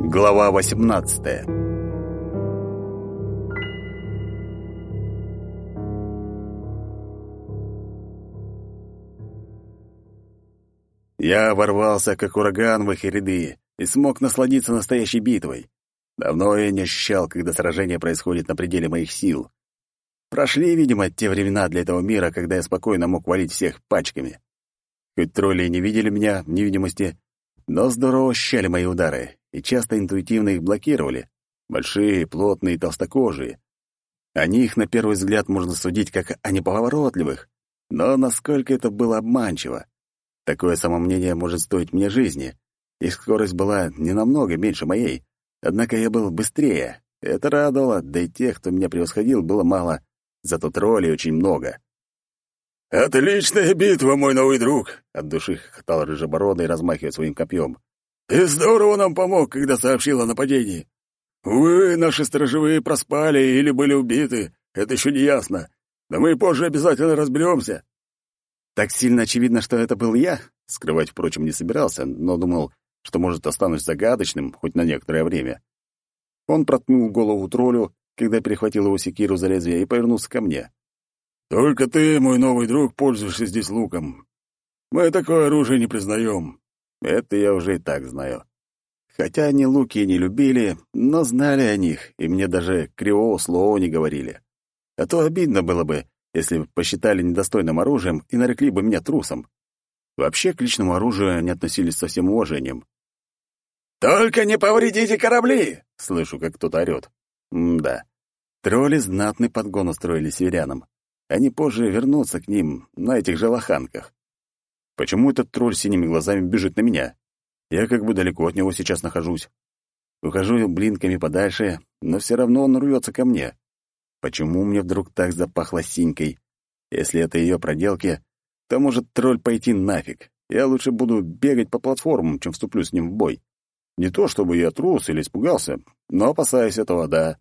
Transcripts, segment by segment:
Глава 18 Я ворвался, как ураган в их ряды, и смог насладиться настоящей битвой. Давно я не ощущал, когда сражение происходит на пределе моих сил. Прошли, видимо, те времена для этого мира, когда я спокойно мог валить всех пачками. Хоть тролли и не видели меня в невидимости, но здорово ощущали мои удары и часто интуитивно их блокировали. Большие, плотные, толстокожие. О них, на первый взгляд, можно судить как о неповоротливых, но насколько это было обманчиво. Такое самомнение может стоить мне жизни. Их скорость была не намного меньше моей, однако я был быстрее. Это радовало, да и тех, кто меня превосходил, было мало, зато троллей очень много. «Отличная битва, мой новый друг!» — от души хохотал рыжебородый, размахивая своим копьем. «Ты здорово нам помог, когда сообщил о нападении. Вы, наши сторожевые, проспали или были убиты, это еще не ясно. Но мы позже обязательно разберемся». Так сильно очевидно, что это был я. Скрывать, впрочем, не собирался, но думал, что, может, останусь загадочным хоть на некоторое время. Он проткнул голову троллю, когда перехватил его секиру за лезвие и повернулся ко мне. Только ты, мой новый друг, пользуешься здесь луком. Мы такое оружие не признаем. Это я уже и так знаю. Хотя они луки не любили, но знали о них, и мне даже кривого слова не говорили. А то обидно было бы, если бы посчитали недостойным оружием и нарекли бы меня трусом. Вообще к личному оружию они относились со всем уважением. «Только не повредите корабли!» — слышу, как кто-то орёт. М-да. Тролли знатный подгон устроили северянам. Они позже вернутся к ним на этих же лоханках. Почему этот тролль с синими глазами бежит на меня? Я как бы далеко от него сейчас нахожусь. Ухожу блинками подальше, но все равно он рвется ко мне. Почему мне вдруг так запахло синькой? Если это ее проделки, то может тролль пойти нафиг. Я лучше буду бегать по платформам, чем вступлю с ним в бой. Не то чтобы я трус или испугался, но опасаюсь этого, да.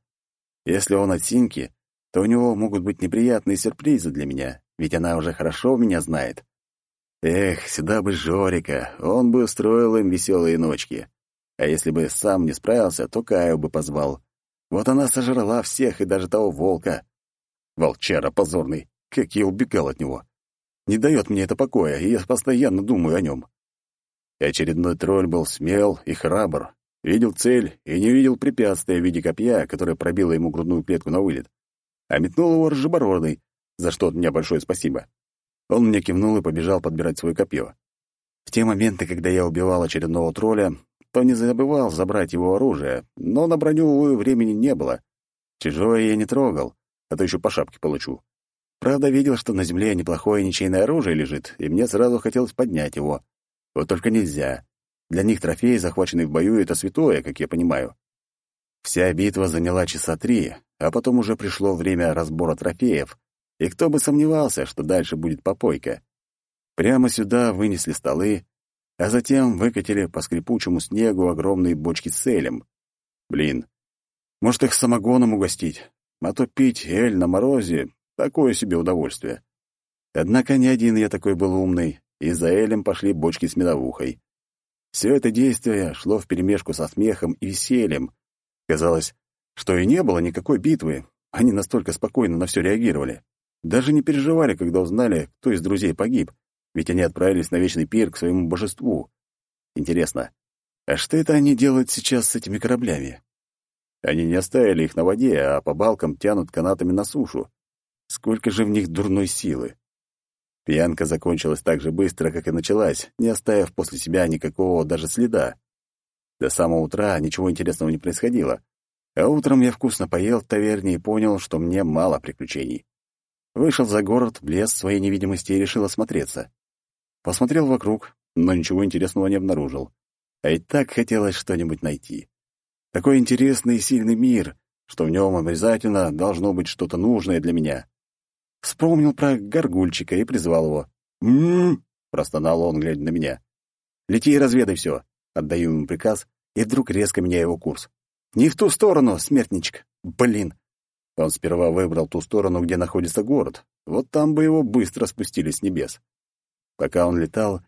Если он от синьки, то у него могут быть неприятные сюрпризы для меня, ведь она уже хорошо меня знает. Эх, сюда бы Жорика, он бы устроил им веселые ночки. А если бы сам не справился, то Каю бы позвал. Вот она сожрала всех и даже того волка. Волчара позорный, как я убегал от него. Не дает мне это покоя, и я постоянно думаю о нем. Очередной тролль был смел и храбр, видел цель и не видел препятствия в виде копья, которое пробило ему грудную клетку на вылет а метнул его рыжебородый, за что от меня большое спасибо. Он мне кивнул и побежал подбирать свое копье. В те моменты, когда я убивал очередного тролля, то не забывал забрать его оружие, но на броню, увы, времени не было. Чужое я не трогал, а то еще по шапке получу. Правда, видел, что на земле неплохое ничейное оружие лежит, и мне сразу хотелось поднять его. Вот только нельзя. Для них трофей, захваченный в бою, — это святое, как я понимаю. Вся битва заняла часа три, а потом уже пришло время разбора трофеев, и кто бы сомневался, что дальше будет попойка. Прямо сюда вынесли столы, а затем выкатили по скрипучему снегу огромные бочки с элем. Блин, может, их самогоном угостить, а то пить эль на морозе — такое себе удовольствие. Однако не один я такой был умный, и за элем пошли бочки с медовухой. Все это действие шло вперемешку со смехом и весельем. Казалось, что и не было никакой битвы. Они настолько спокойно на все реагировали. Даже не переживали, когда узнали, кто из друзей погиб, ведь они отправились на вечный пир к своему божеству. Интересно, а что это они делают сейчас с этими кораблями? Они не оставили их на воде, а по балкам тянут канатами на сушу. Сколько же в них дурной силы. Пьянка закончилась так же быстро, как и началась, не оставив после себя никакого даже следа. До самого утра ничего интересного не происходило, а утром я вкусно поел в таверне и понял, что мне мало приключений. Вышел за город, в своей невидимости и решил осмотреться. Посмотрел вокруг, но ничего интересного не обнаружил. А и так хотелось что-нибудь найти. Такой интересный и сильный мир, что в нем обязательно должно быть что-то нужное для меня. Вспомнил про горгульчика и призвал его. «М-м-м!» — простонал он, глядя на меня. «Лети и разведай все!» — отдаю ему приказ, и вдруг резко меняю его курс. «Не в ту сторону, смертничек! Блин!» Он сперва выбрал ту сторону, где находится город. Вот там бы его быстро спустили с небес. Пока он летал,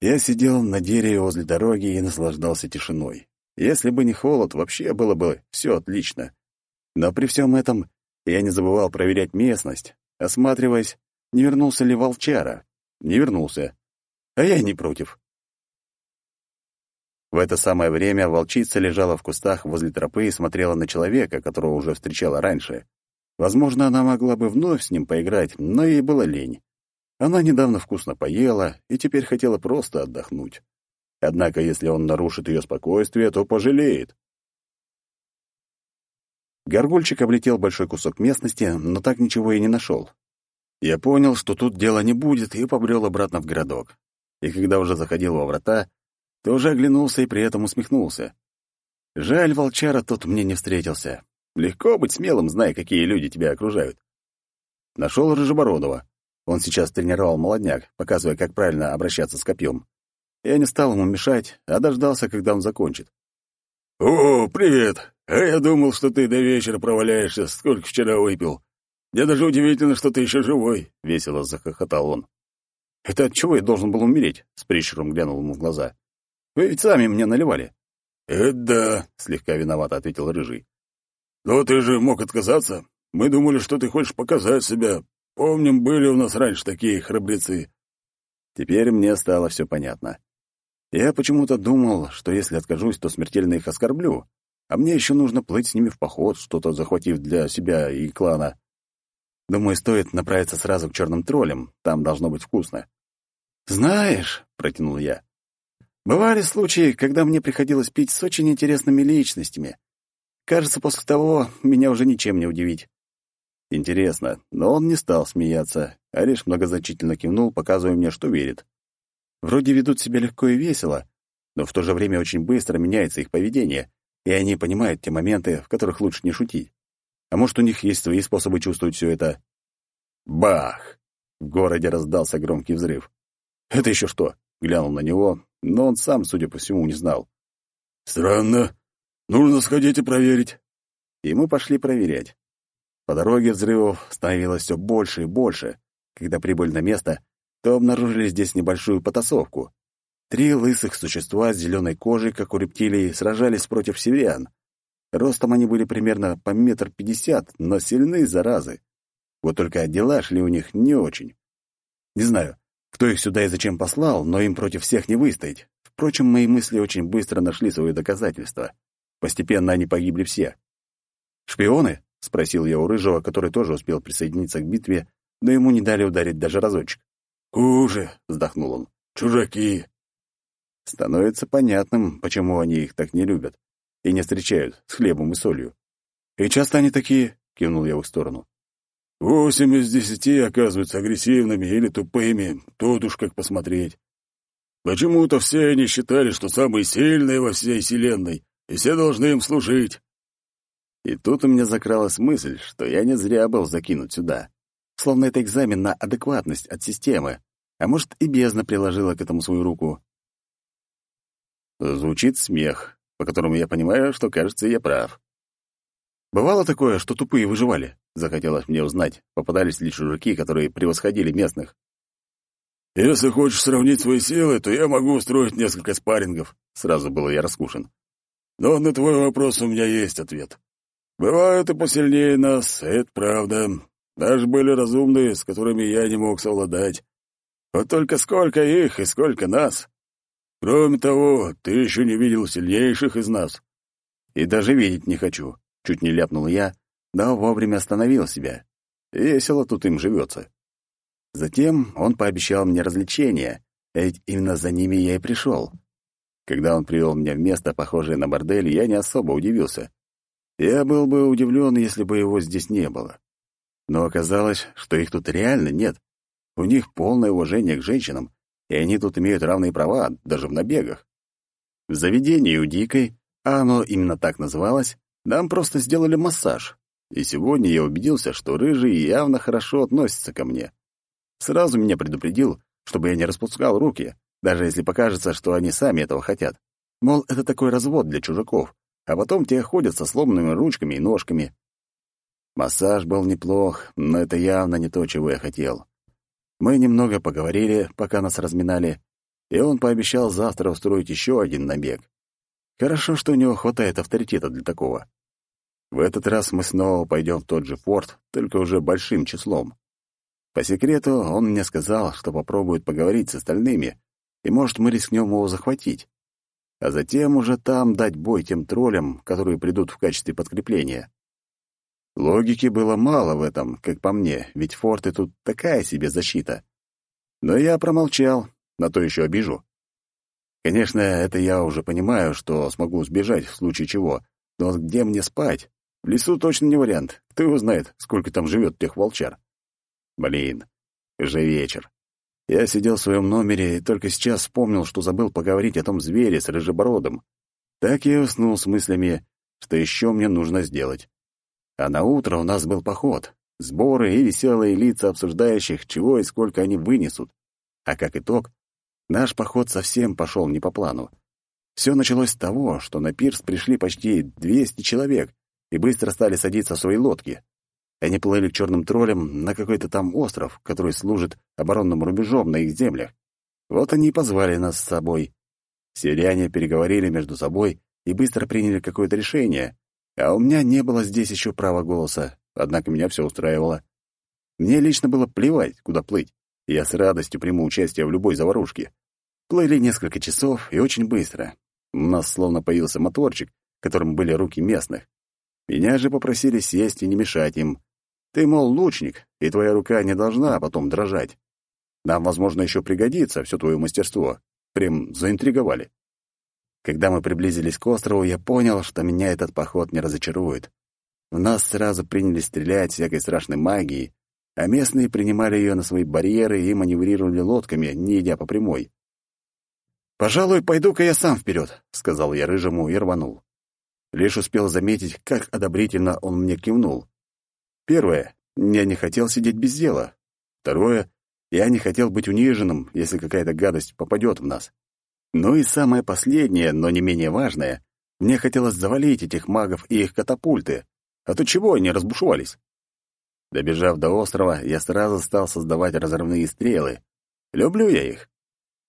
я сидел на дереве возле дороги и наслаждался тишиной. Если бы не холод, вообще было бы все отлично. Но при всем этом я не забывал проверять местность, осматриваясь, не вернулся ли волчара. Не вернулся. А я не против. В это самое время волчица лежала в кустах возле тропы и смотрела на человека, которого уже встречала раньше. Возможно, она могла бы вновь с ним поиграть, но ей было лень. Она недавно вкусно поела и теперь хотела просто отдохнуть. Однако, если он нарушит ее спокойствие, то пожалеет. Горгульчик облетел большой кусок местности, но так ничего и не нашел. Я понял, что тут дела не будет, и побрел обратно в городок. И когда уже заходил во врата, тоже оглянулся и при этом усмехнулся. Жаль, волчара тут мне не встретился. Легко быть смелым, зная, какие люди тебя окружают. Нашел Рыжебородова. Он сейчас тренировал молодняк, показывая, как правильно обращаться с копьем. Я не стал ему мешать, а дождался, когда он закончит. «О, привет! А я думал, что ты до вечера проваляешься, сколько вчера выпил. Мне даже удивительно, что ты еще живой», — весело захохотал он. «Это от чего я должен был умереть?» — с прищуром глянул ему в глаза. Вы ведь сами мне наливали». «Это да», — слегка виновато ответил Рыжий. «Но ты же мог отказаться. Мы думали, что ты хочешь показать себя. Помним, были у нас раньше такие храбрецы». Теперь мне стало все понятно. Я почему-то думал, что если откажусь, то смертельно их оскорблю, а мне еще нужно плыть с ними в поход, что-то захватив для себя и клана. Думаю, стоит направиться сразу к черным троллям, там должно быть вкусно. «Знаешь», — протянул я, Бывали случаи, когда мне приходилось пить с очень интересными личностями. Кажется, после того меня уже ничем не удивить. Интересно, но он не стал смеяться, а лишь многозначительно кивнул, показывая мне, что верит. Вроде ведут себя легко и весело, но в то же время очень быстро меняется их поведение, и они понимают те моменты, в которых лучше не шутить. А может, у них есть свои способы чувствовать все это? Бах! В городе раздался громкий взрыв. «Это еще что?» — глянул на него, но он сам, судя по всему, не знал. «Странно. Нужно сходить и проверить». И мы пошли проверять. По дороге взрывов становилось все больше и больше. Когда прибыли на место, то обнаружили здесь небольшую потасовку. Три лысых существа с зеленой кожей, как у рептилий, сражались против северян. Ростом они были примерно по метр пятьдесят, но сильны, заразы. Вот только дела шли у них не очень. Не знаю, кто их сюда и зачем послал, но им против всех не выстоять. Впрочем, мои мысли очень быстро нашли свое доказательство. Постепенно они погибли все. «Шпионы?» — спросил я у Рыжего, который тоже успел присоединиться к битве, но ему не дали ударить даже разочек. «Хуже!» — вздохнул он. «Чужаки!» Становится понятным, почему они их так не любят и не встречают с хлебом и солью. «И часто они такие?» — кивнул я в их сторону. Восемь из десяти оказываются агрессивными или тупыми, тут уж как посмотреть. Почему-то все они считали, что самые сильные во всей вселенной, и все должны им служить. И тут у меня закралась мысль, что я не зря был закинут сюда. Словно это экзамен на адекватность от системы. А может, и бездна приложила к этому свою руку. Звучит смех, по которому я понимаю, что, кажется, я прав. Бывало такое, что тупые выживали? Захотелось мне узнать, попадались ли чужаки, которые превосходили местных. «Если хочешь сравнить свои силы, то я могу устроить несколько спаррингов», — сразу был я раскушен. «Но на твой вопрос у меня есть ответ. Бывают и посильнее нас, это правда. Даже были разумные, с которыми я не мог совладать. Вот только сколько их и сколько нас. Кроме того, ты еще не видел сильнейших из нас». «И даже видеть не хочу», — чуть не ляпнул я, но вовремя остановил себя. Весело тут им живется. Затем он пообещал мне развлечения, а ведь именно за ними я и пришел. Когда он привел меня в место, похожее на бордель, я не особо удивился. Я был бы удивлен, если бы его здесь не было. Но оказалось, что их тут реально нет. У них полное уважение к женщинам, и они тут имеют равные права, даже в набегах. В заведении у Дикой, а оно именно так называлось, нам просто сделали массаж, и сегодня я убедился, что рыжий явно хорошо относится ко мне. Сразу меня предупредил, чтобы я не распускал руки, даже если покажется, что они сами этого хотят. Мол, это такой развод для чужаков, а потом те ходят со сломанными ручками и ножками. Массаж был неплох, но это явно не то, чего я хотел. Мы немного поговорили, пока нас разминали, и он пообещал завтра устроить еще один набег. Хорошо, что у него хватает авторитета для такого. В этот раз мы снова пойдем в тот же порт, только уже большим числом. По секрету он мне сказал, что попробует поговорить с остальными, и, может, мы рискнем его захватить. А затем уже там дать бой тем троллям, которые придут в качестве подкрепления. Логики было мало в этом, как по мне, ведь форты тут такая себе защита. Но я промолчал, на то еще обижу. Конечно, это я уже понимаю, что смогу сбежать в случае чего, но где мне спать? В лесу точно не вариант. Кто его знает, сколько там живет тех волчар. Блин, уже вечер. Я сидел в своем номере и только сейчас вспомнил, что забыл поговорить о том звере с рыжебородом. Так я уснул с мыслями, что еще мне нужно сделать. А на утро у нас был поход, сборы и веселые лица обсуждающих, чего и сколько они вынесут. А как итог, наш поход совсем пошел не по плану. Все началось с того, что на пирс пришли почти 200 человек, и быстро стали садиться в свои лодки. Они плыли к черным троллям на какой-то там остров, который служит оборонным рубежом на их землях. Вот они и позвали нас с собой. Сирияне переговорили между собой и быстро приняли какое-то решение, а у меня не было здесь еще права голоса, однако меня все устраивало. Мне лично было плевать, куда плыть, я с радостью приму участие в любой заварушке. Плыли несколько часов и очень быстро. У нас словно появился моторчик, которым были руки местных. Меня же попросили сесть и не мешать им. Ты, мол, лучник, и твоя рука не должна потом дрожать. Нам, возможно, еще пригодится все твое мастерство. Прям заинтриговали. Когда мы приблизились к острову, я понял, что меня этот поход не разочарует. В нас сразу принялись стрелять всякой страшной магией, а местные принимали ее на свои барьеры и маневрировали лодками, не идя по прямой. «Пожалуй, пойду-ка я сам вперед», — сказал я рыжему и рванул. Лишь успел заметить, как одобрительно он мне кивнул. Первое. Я не хотел сидеть без дела. Второе. Я не хотел быть униженным, если какая-то гадость попадет в нас. Ну и самое последнее, но не менее важное. Мне хотелось завалить этих магов и их катапульты. А то чего они разбушевались? Добежав до острова, я сразу стал создавать разрывные стрелы. Люблю я их.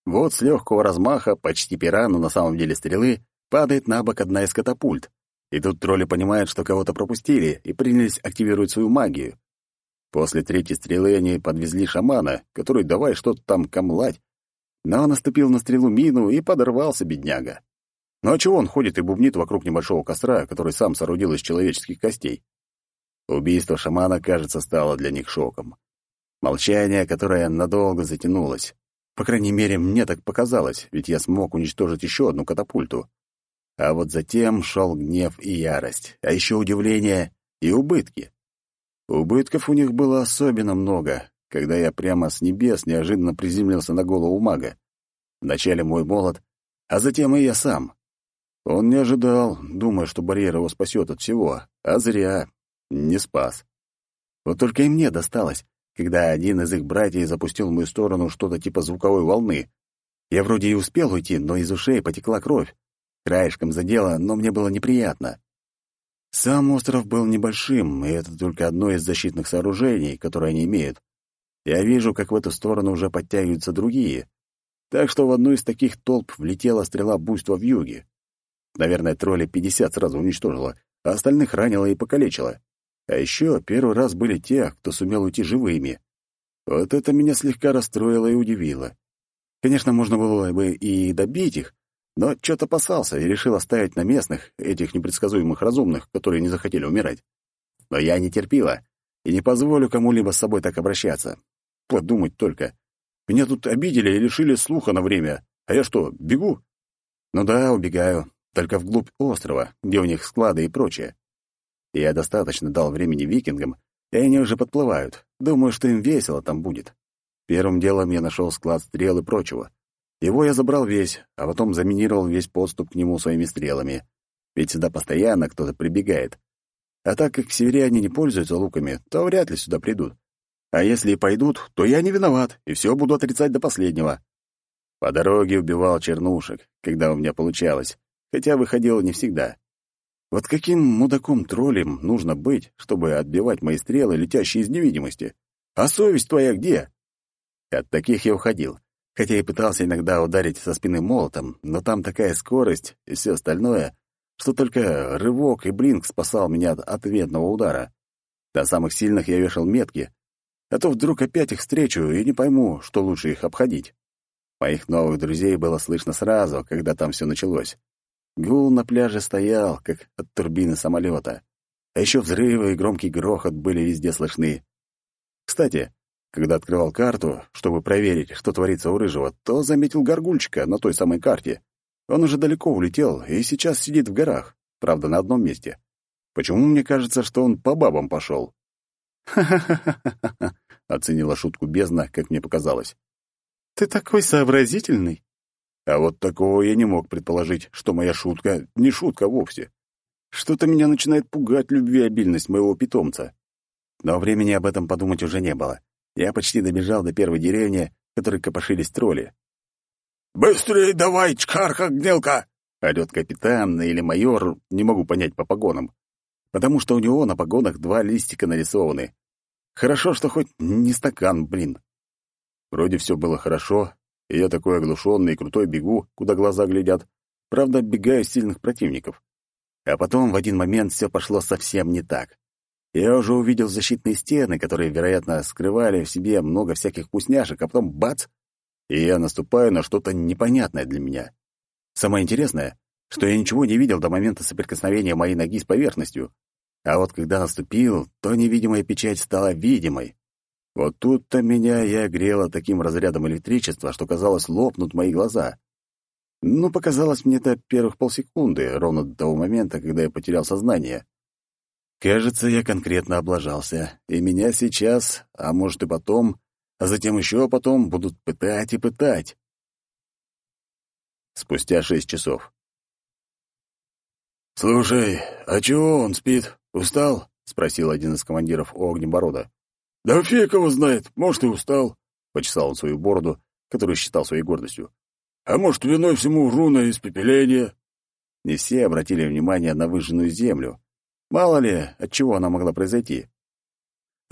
Вот с легкого размаха, почти пера, но на самом деле стрелы, Падает на бок одна из катапульт. И тут тролли понимают, что кого-то пропустили, и принялись активировать свою магию. После третьей стрелы они подвезли шамана, который давай что-то там камлать. Но он наступил на стрелу мину и подорвался, бедняга. Ну а чего он ходит и бубнит вокруг небольшого костра, который сам соорудил из человеческих костей? Убийство шамана, кажется, стало для них шоком. Молчание, которое надолго затянулось. По крайней мере, мне так показалось, ведь я смог уничтожить еще одну катапульту. А вот затем шел гнев и ярость, а еще удивление и убытки. Убытков у них было особенно много, когда я прямо с небес неожиданно приземлился на голову мага. Вначале мой молот, а затем и я сам. Он не ожидал, думая, что барьер его спасет от всего, а зря. Не спас. Вот только и мне досталось, когда один из их братьев запустил в мою сторону что-то типа звуковой волны. Я вроде и успел уйти, но из ушей потекла кровь. Краешком задело, но мне было неприятно. Сам остров был небольшим, и это только одно из защитных сооружений, которые они имеют. Я вижу, как в эту сторону уже подтягиваются другие. Так что в одну из таких толп влетела стрела буйства в юге. Наверное, тролли пятьдесят сразу уничтожила, а остальных ранила и покалечила. А еще первый раз были те, кто сумел уйти живыми. Вот это меня слегка расстроило и удивило. Конечно, можно было бы и добить их, но что-то опасался и решил оставить на местных, этих непредсказуемых разумных, которые не захотели умирать. Но я не терпила и не позволю кому-либо с собой так обращаться. Подумать только. Меня тут обидели и лишили слуха на время. А я что, бегу? Ну да, убегаю. Только вглубь острова, где у них склады и прочее. Я достаточно дал времени викингам, и они уже подплывают. Думаю, что им весело там будет. Первым делом я нашел склад стрел и прочего. Его я забрал весь, а потом заминировал весь подступ к нему своими стрелами. Ведь сюда постоянно кто-то прибегает. А так как северяне не пользуются луками, то вряд ли сюда придут. А если и пойдут, то я не виноват, и все буду отрицать до последнего. По дороге убивал чернушек, когда у меня получалось, хотя выходило не всегда. Вот каким мудаком-троллем нужно быть, чтобы отбивать мои стрелы, летящие из невидимости? А совесть твоя где? От таких я уходил, хотя и пытался иногда ударить со спины молотом, но там такая скорость и все остальное, что только рывок и блинк спасал меня от ответного удара. До самых сильных я вешал метки, а то вдруг опять их встречу и не пойму, что лучше их обходить. Моих новых друзей было слышно сразу, когда там все началось. Гул на пляже стоял, как от турбины самолета. А еще взрывы и громкий грохот были везде слышны. Кстати, когда открывал карту, чтобы проверить, что творится у Рыжего, то заметил горгульчика на той самой карте. Он уже далеко улетел и сейчас сидит в горах, правда, на одном месте. Почему мне кажется, что он по бабам пошел? «Ха-ха-ха-ха-ха», — оценила шутку бездна, как мне показалось. «Ты такой сообразительный». А вот такого я не мог предположить, что моя шутка не шутка вовсе. Что-то меня начинает пугать любвеобильность моего питомца. Но времени об этом подумать уже не было. Я почти добежал до первой деревни, в которой копошились тролли. «Быстрее давай, чкарха-гнилка!» — орёт капитан или майор, не могу понять по погонам потому что у него на погонах два листика нарисованы. Хорошо, что хоть не стакан, блин. Вроде все было хорошо, и я такой оглушенный и крутой бегу, куда глаза глядят. Правда, бегаю сильных противников. А потом в один момент все пошло совсем не так. Я уже увидел защитные стены, которые, вероятно, скрывали в себе много всяких вкусняшек, а потом бац! И я наступаю на что-то непонятное для меня. Самое интересное, что я ничего не видел до момента соприкосновения моей ноги с поверхностью. А вот когда наступил, то невидимая печать стала видимой. Вот тут-то меня и огрело таким разрядом электричества, что, казалось, лопнут мои глаза. Ну, показалось мне это первых полсекунды, ровно до того момента, когда я потерял сознание. Кажется, я конкретно облажался, и меня сейчас, а может и потом, а затем еще потом будут пытать и пытать. Спустя шесть часов. «Слушай, а чего он спит? Устал?» — спросил один из командиров у Огнеборода. «Да фиг его знает, может, и устал», — почесал он свою бороду, которую считал своей гордостью. «А может, виной всему руна испепеления?» Не все обратили внимание на выжженную землю. Мало ли, от чего она могла произойти.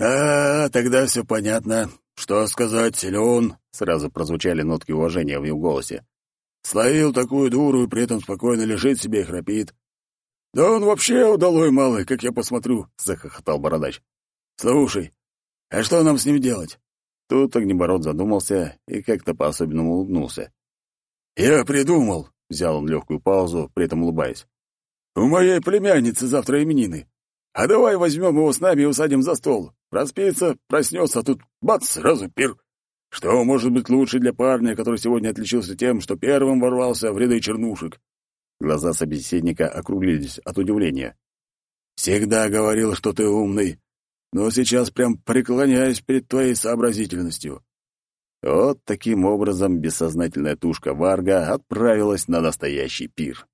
«А, тогда все понятно. Что сказать, силен?» — сразу прозвучали нотки уважения в его голосе. «Словил такую дуру и при этом спокойно лежит себе и храпит. «Да он вообще удалой малый, как я посмотрю», — захохотал бородач. «Слушай, а что нам с ним делать?» Тут огнебород задумался и как-то по-особенному улыбнулся. «Я придумал», — взял он легкую паузу, при этом улыбаясь. «У моей племянницы завтра именины. А давай возьмем его с нами и усадим за стол. Проспится, проснется, а тут бац, сразу пир. Что может быть лучше для парня, который сегодня отличился тем, что первым ворвался в ряды чернушек? Глаза собеседника округлились от удивления. «Всегда говорил, что ты умный, но сейчас прям преклоняюсь перед твоей сообразительностью». Вот таким образом бессознательная тушка Варга отправилась на настоящий пир.